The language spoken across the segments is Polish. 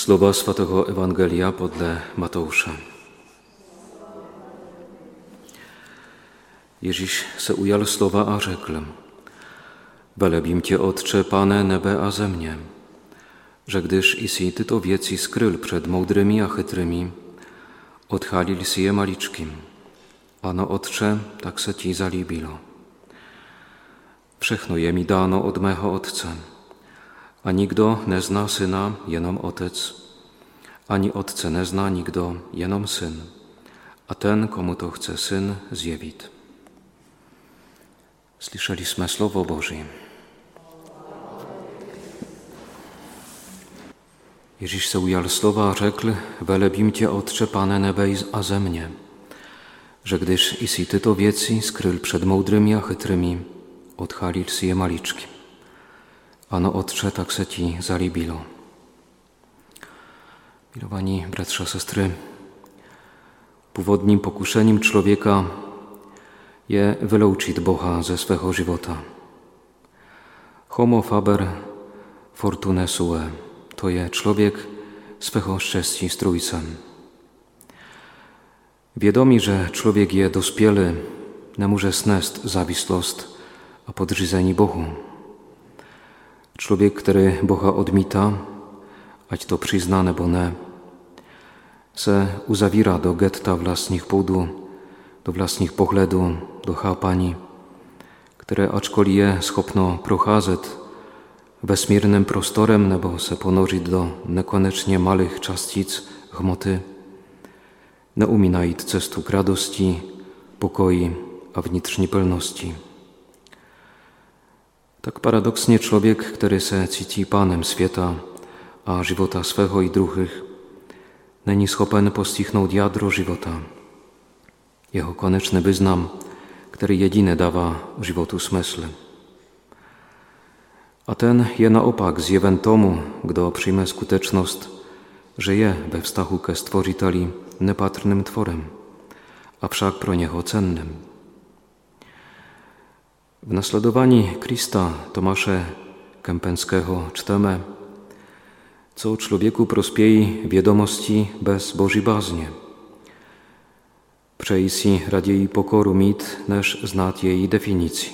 Słowa Świętego Ewangelia podle Mateusza. Ježíš se ujal slova a řekl, Velebím tě, Otče, Pane nebe a země, że gdyż isi tyto wieci skryl przed mądrymi a chytrymi, odchalili si je maliczkim, ano Otcze, tak se ci zalibilo. Všechno je mi dano od mého Otce, a nikdo nezná Syna, jenom Otec, ani Otce nezná nikdo, jenom Syn, a ten, komu to chce Syn zjevit. Słyszeliśmy Słowo Boże. Ježíš se ujal slova a řekl, velebím tě, Otče, Pane nebe a země, że gdyż isi tyto wieci skryl przed mądrymi a chytrymi, odchalil si je maliczki. Ano Otcze, tak se ci zalibilo. Milowani bratrze, sestry, původním pokuszeniem człowieka je wyloučit Boha ze swego żywota. Homo faber fortune sue to je człowiek swego szczęści z Trójcem. Wiadomi, że człowiek je dospiele, nie może snest zawislost, a podřízení Bohu. Człowiek, który Boha odmita, ać to przyzna nebo ne, se uzawira do getta własnych půdu, do własnych pohledu, do chápaní, które aczkolwiek je schopno procházet vesmírnym prostorem nebo se ponořit do nekonečně malých častic hmoty, neumí najít cestu k radosti, pokoji a vnitřní plnosti. Tak paradoksnie człowiek, który se cítí Panem świata, a żywota swego i druhych, není schopen postihnout jadro żywota. Jeho konečný wyznam, który jedyny dawa żywotu smysl. A ten je naopak zjevem tomu, kdo přijme skutečnost, że je we vztahu ke stvořiteli nepatrnym tworem, a však pro něho cenným. W naśladowani Krista Tomasze Kępęckiego czytamy, co człowieku prospiei wiadomości bez Bożej baznie. Przejsi radziej pokoru mit, neż znać jej definicji.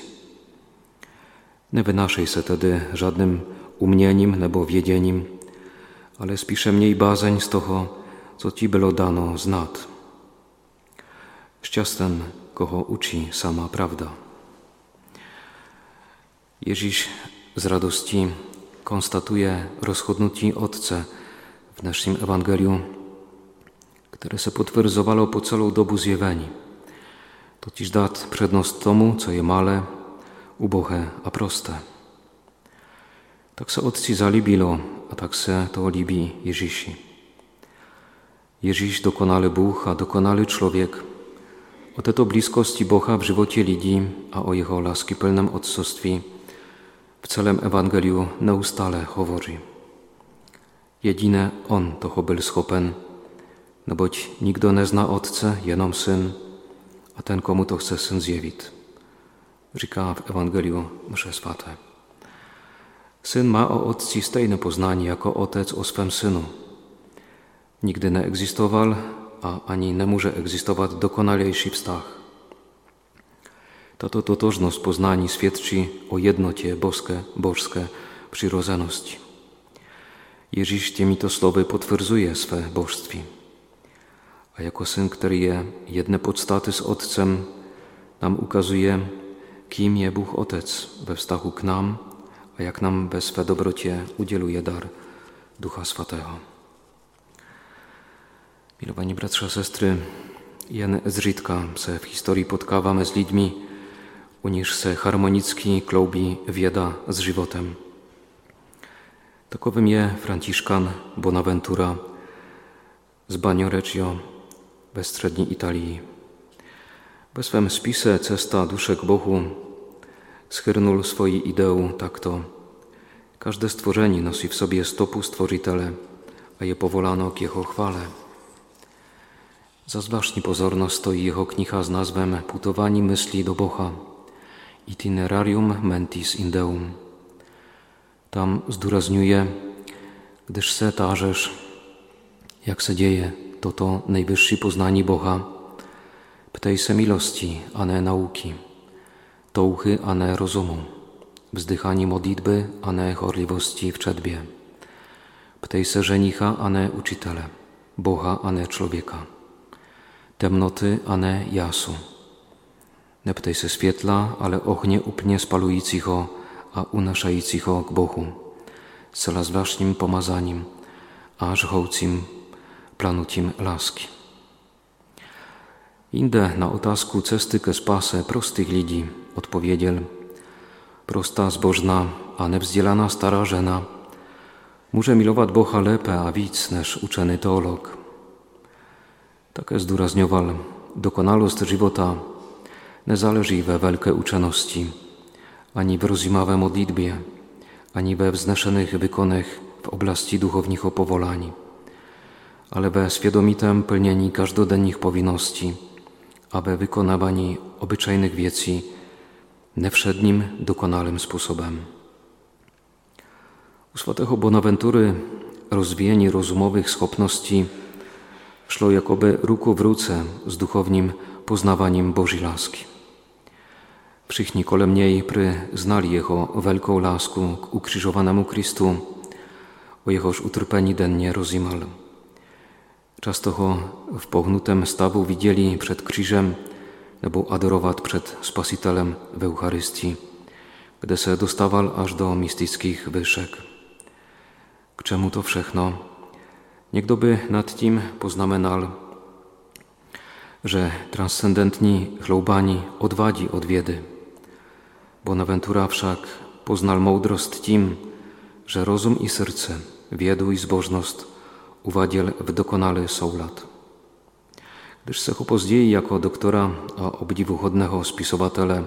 Nie wynaszej se tedy żadnym umnieniem nebo wiedzeniem, ale spisze mniej bazeń z toho, co ci było dano znat. Szczęstem, kogo uczy sama prawda. Ježíš z radości konstatuje rozchodnutí Otce w naszym Ewangelium, które se potwierdzowało po całą dobu zjeweni. Totiž dat przednost tomu, co je male, ubohe a proste. Tak se Otci zalibilo, a tak se to libi Ježíši. Ježíš dokonaly Bůh a dokonaly człowiek. O této blízkosti Boha w životě lidí a o jeho láskyplném odsoství w celem Ewangeliu neustale hovoří. Jediné On toho byl schopen, neboť nikdo nezná Otce, jenom Syn, a ten, komu to chce Syn zjevit. Říká w Ewangeliu msze swaté. Syn ma o Otci stejne poznanie jako Otec o swym Synu. Nigdy nie egzystował, a ani nie może egzystować dokonalejszy wstach. Tato totożność poznani świadczy o jednocie boskie, bożskie przyrodzoności. Ježíš těmito slovy potvrzuje swe božství. A jako syn, który je jedne podstaty z Otcem, nam ukazuje, kim je Bóg Otec we vztahu k nam, a jak nam we swe dobrocie udzieluje dar Ducha Swatego. Milowani bratrze, sestry, jen zřídka se w historii potkawamy z ludźmi, niż se harmonicki kloubi wieda z żywotem. Takowym je Franciszkan Bonaventura z Bagnoreccio we střední Italii. We swym spise Cesta duszek Bohu schyrnul swojej ideą tak to. Każde stworzenie nosi w sobie stopu Stworzytele, a je powolano k Jeho chwale. Za zwłaszczni pozorność stoi Jeho kniha z nazwem Putowani myśli do Boha Itinerarium mentis in Deum. Tam zduraźniuje, gdyż se tarzesz, jak se dzieje, to to najwyższy poznani Boha, ptej se milosti, a ne nauki, touchy, a ne rozumu, wzdychani modlitby, a ne chorliwości w czedbie, ptej se żenicha, a ne uczytele, Boha, a ne człowieka, temnoty, a ne jasu, ne ptej se świetla, ale ochnie upnie spalujícího a unašajícího k Bohu, zcela zvláštním pomazaním a žhoucím planutím lásky. Inde na otázku cesty ke spase prostých lidí odpowiedział prosta, zbożna, a nevzdělaná stará žena może milować Boha lepe a víc než uczony teolog. Také zdůrazňoval, dokonalost života nezáleží ve velké učenosti, ani w rozumawej modlitbie, ani we wzneszonych wykonach w oblasti duchownych opowolani, ale we świadomitym pełnieniu każdodennych powinności, aby wykonywani obyczajnych wieci nevšedním dokonalym sposobem. U svatého Bonaventury rozwijanie rozumowych schopności szło jakoby ruku w ruce z duchownym poznawaniem Bożej laski. Všichni kolem něj pry znali jeho velkou lásku k ukřižovanému Kristu, o jehož utrpení dennie rozjímal. Často ho w pohnutym stawu widzieli przed krzyżem nebo adorować przed Spasitelem w Eucharystii, gdy se dostawał aż do mistyckich wyszek. K czemu to wszechno? Niekdoby nad tym poznamenal, że transcendentni chloubani odwadzi od wiedy. Bonaventura wszak poznal mądrost tym, że rozum i serce, wiedu i zbożność uwadziel w dokonały soulat. Gdyż se později jako doktora a obdivuhodného spisovatele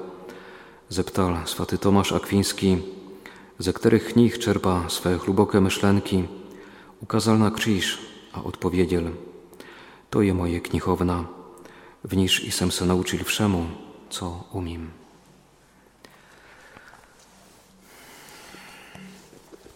zeptal swaty Tomasz Akwiński, ze których knih czerpa swe hlubokie myślenki, ukazał na krzyż, a odpowiedział, to je moje knichowna, w niż i sem se nauczył wszemu, co umiem.